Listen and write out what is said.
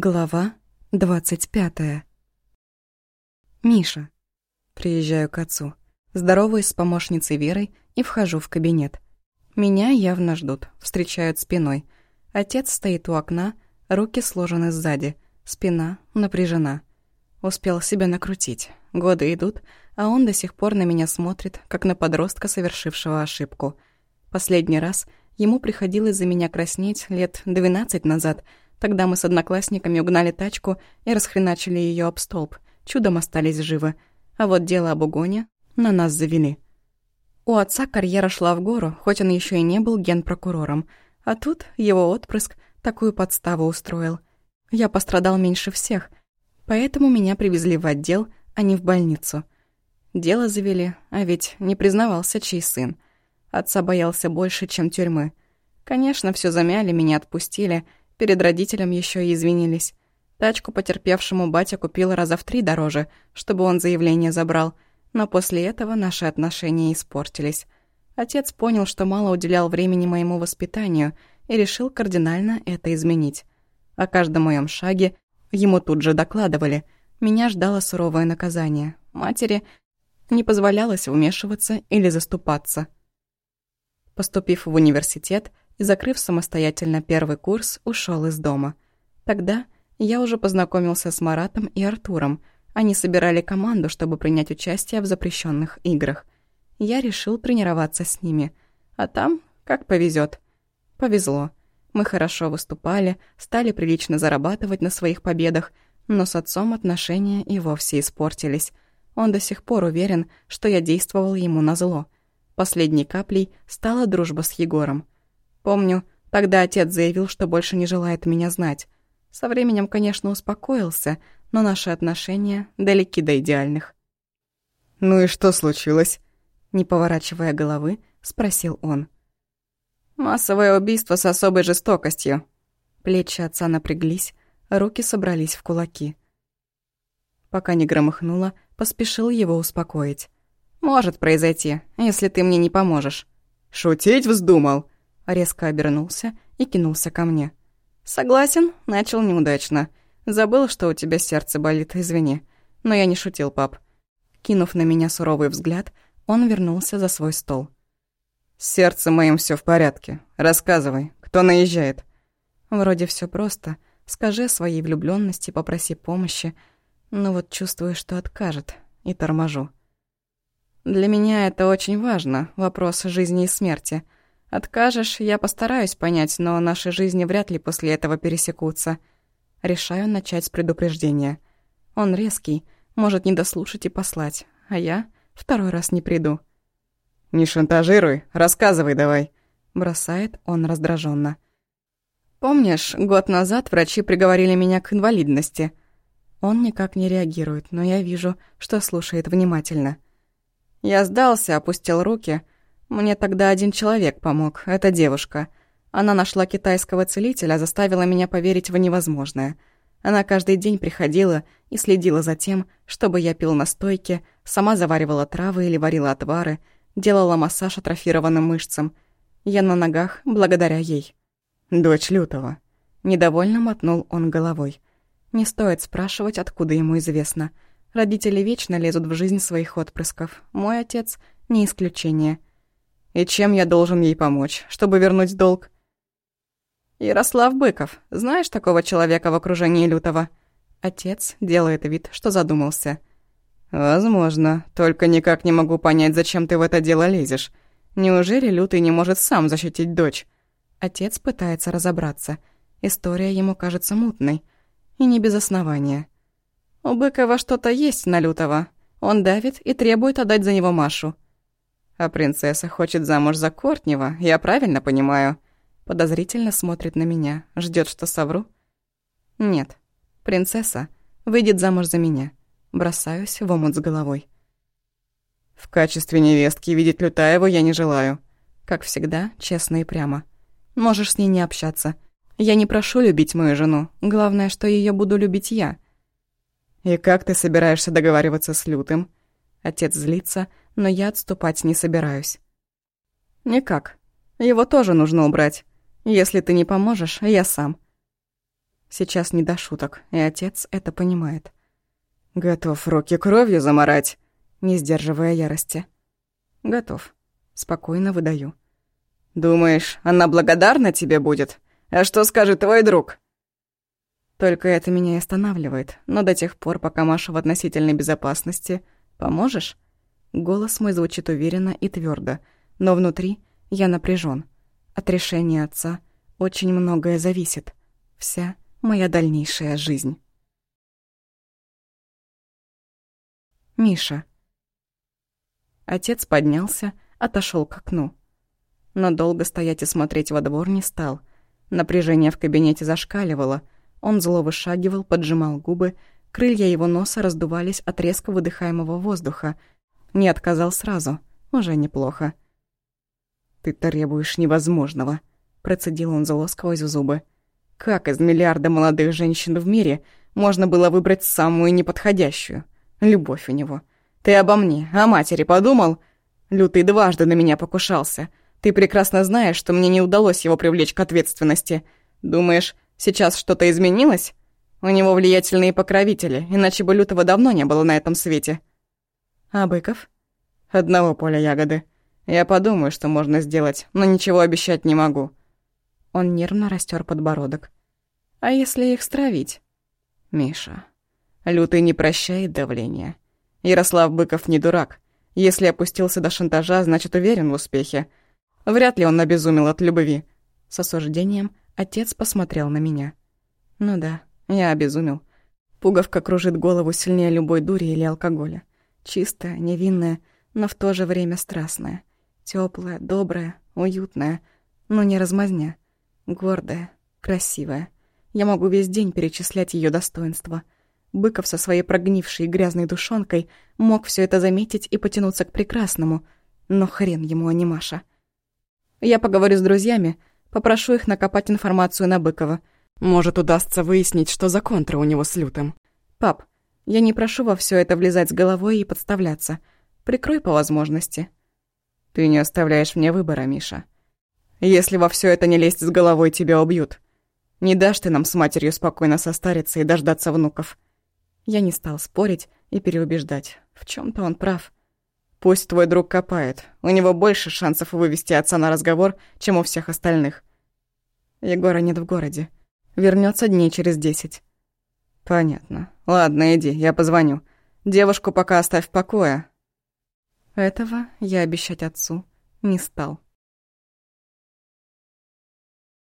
Глава двадцать пятая. Миша. Приезжаю к отцу. Здороваюсь с помощницей Верой и вхожу в кабинет. Меня явно ждут, встречают спиной. Отец стоит у окна, руки сложены сзади, спина напряжена. Успел себя накрутить. Годы идут, а он до сих пор на меня смотрит, как на подростка, совершившего ошибку. Последний раз ему приходилось за меня краснеть лет двенадцать назад — Тогда мы с одноклассниками угнали тачку и расхреначили ее об столб. Чудом остались живы. А вот дело об угоне на нас завели. У отца карьера шла в гору, хоть он еще и не был генпрокурором. А тут его отпрыск такую подставу устроил. Я пострадал меньше всех, поэтому меня привезли в отдел, а не в больницу. Дело завели, а ведь не признавался чей сын. Отца боялся больше, чем тюрьмы. Конечно, все замяли, меня отпустили — Перед родителем еще и извинились. Тачку потерпевшему батя купил раза в три дороже, чтобы он заявление забрал, но после этого наши отношения испортились. Отец понял, что мало уделял времени моему воспитанию и решил кардинально это изменить. О каждом моем шаге ему тут же докладывали. Меня ждало суровое наказание. Матери не позволялось вмешиваться или заступаться. Поступив в университет, и, закрыв самостоятельно первый курс, ушел из дома. Тогда я уже познакомился с Маратом и Артуром. Они собирали команду, чтобы принять участие в запрещенных играх. Я решил тренироваться с ними. А там, как повезет. Повезло. Мы хорошо выступали, стали прилично зарабатывать на своих победах, но с отцом отношения и вовсе испортились. Он до сих пор уверен, что я действовал ему на зло. Последней каплей стала дружба с Егором. Помню, тогда отец заявил, что больше не желает меня знать. Со временем, конечно, успокоился, но наши отношения далеки до идеальных. «Ну и что случилось?» Не поворачивая головы, спросил он. «Массовое убийство с особой жестокостью». Плечи отца напряглись, руки собрались в кулаки. Пока не громыхнуло, поспешил его успокоить. «Может произойти, если ты мне не поможешь». «Шутить вздумал?» Резко обернулся и кинулся ко мне. «Согласен, начал неудачно. Забыл, что у тебя сердце болит, извини. Но я не шутил, пап». Кинув на меня суровый взгляд, он вернулся за свой стол. «С сердцем моим все в порядке. Рассказывай, кто наезжает?» «Вроде все просто. Скажи о своей влюбленности, попроси помощи. Но вот чувствую, что откажет, и торможу». «Для меня это очень важно, вопрос жизни и смерти». Откажешь, я постараюсь понять, но наши жизни вряд ли после этого пересекутся. Решаю начать с предупреждения. Он резкий, может не дослушать и послать, а я второй раз не приду. «Не шантажируй, рассказывай давай», — бросает он раздраженно. «Помнишь, год назад врачи приговорили меня к инвалидности?» Он никак не реагирует, но я вижу, что слушает внимательно. Я сдался, опустил руки — мне тогда один человек помог, это девушка. Она нашла китайского целителя, заставила меня поверить в невозможное. Она каждый день приходила и следила за тем, чтобы я пил настойки, сама заваривала травы или варила отвары, делала массаж атрофированным мышцам. Я на ногах благодаря ей. «Дочь Лютого». Недовольно мотнул он головой. Не стоит спрашивать, откуда ему известно. Родители вечно лезут в жизнь своих отпрысков. Мой отец — не исключение — и чем я должен ей помочь, чтобы вернуть долг? Ярослав Быков. Знаешь такого человека в окружении Лютого? Отец делает вид, что задумался. Возможно, только никак не могу понять, зачем ты в это дело лезешь. Неужели Лютый не может сам защитить дочь? Отец пытается разобраться. История ему кажется мутной. И не без основания. У Быкова что-то есть на Лютого. Он давит и требует отдать за него Машу. А принцесса хочет замуж за Кортнева, я правильно понимаю? Подозрительно смотрит на меня, ждет, что совру. Нет, принцесса выйдет замуж за меня. Бросаюсь в омут с головой. В качестве невестки видеть Лютаеву я не желаю. Как всегда, честно и прямо. Можешь с ней не общаться. Я не прошу любить мою жену. Главное, что ее буду любить я. И как ты собираешься договариваться с Лютым? Отец злится, но я отступать не собираюсь. «Никак. Его тоже нужно убрать. Если ты не поможешь, я сам». Сейчас не до шуток, и отец это понимает. «Готов руки кровью заморать?» Не сдерживая ярости. «Готов». Спокойно выдаю. «Думаешь, она благодарна тебе будет? А что скажет твой друг?» Только это меня и останавливает, но до тех пор, пока Маша в относительной безопасности, поможешь? Голос мой звучит уверенно и твердо, но внутри я напряжен. От решения отца очень многое зависит. Вся моя дальнейшая жизнь. Миша. Отец поднялся, отошел к окну. Но долго стоять и смотреть во двор не стал. Напряжение в кабинете зашкаливало. Он зло вышагивал, поджимал губы, крылья его носа раздувались от резко выдыхаемого воздуха. Не отказал сразу. Уже неплохо. «Ты требуешь невозможного», — процедил он зло сквозь зубы. «Как из миллиарда молодых женщин в мире можно было выбрать самую неподходящую? Любовь у него. Ты обо мне, о матери подумал? Лютый дважды на меня покушался. Ты прекрасно знаешь, что мне не удалось его привлечь к ответственности. Думаешь, сейчас что-то изменилось? У него влиятельные покровители, иначе бы Лютого давно не было на этом свете». «А Быков?» «Одного поля ягоды». Я подумаю, что можно сделать, но ничего обещать не могу. Он нервно растер подбородок. А если их стравить? Миша, Лютый не прощает давления. Ярослав Быков не дурак. Если опустился до шантажа, значит уверен в успехе. Вряд ли он обезумел от любви. С осуждением отец посмотрел на меня. Ну да, я обезумел. Пуговка кружит голову сильнее любой дури или алкоголя. Чистая, невинная, но в то же время страстная. Теплая, добрая, уютная, но не размазня. Гордая, красивая. Я могу весь день перечислять ее достоинства. Быков со своей прогнившей грязной душонкой мог все это заметить и потянуться к прекрасному, но хрен ему, а не Маша. Я поговорю с друзьями, попрошу их накопать информацию на Быкова. Может, удастся выяснить, что за контра у него с Лютым. Пап, я не прошу во все это влезать с головой и подставляться. Прикрой по возможности. Ты не оставляешь мне выбора, Миша. Если во все это не лезть с головой, тебя убьют. Не дашь ты нам с матерью спокойно состариться и дождаться внуков. Я не стал спорить и переубеждать. В чем то он прав. Пусть твой друг копает. У него больше шансов вывести отца на разговор, чем у всех остальных. Егора нет в городе. Вернется дней через десять. Понятно. Ладно, иди, я позвоню. Девушку пока оставь в покое, этого я обещать отцу не стал.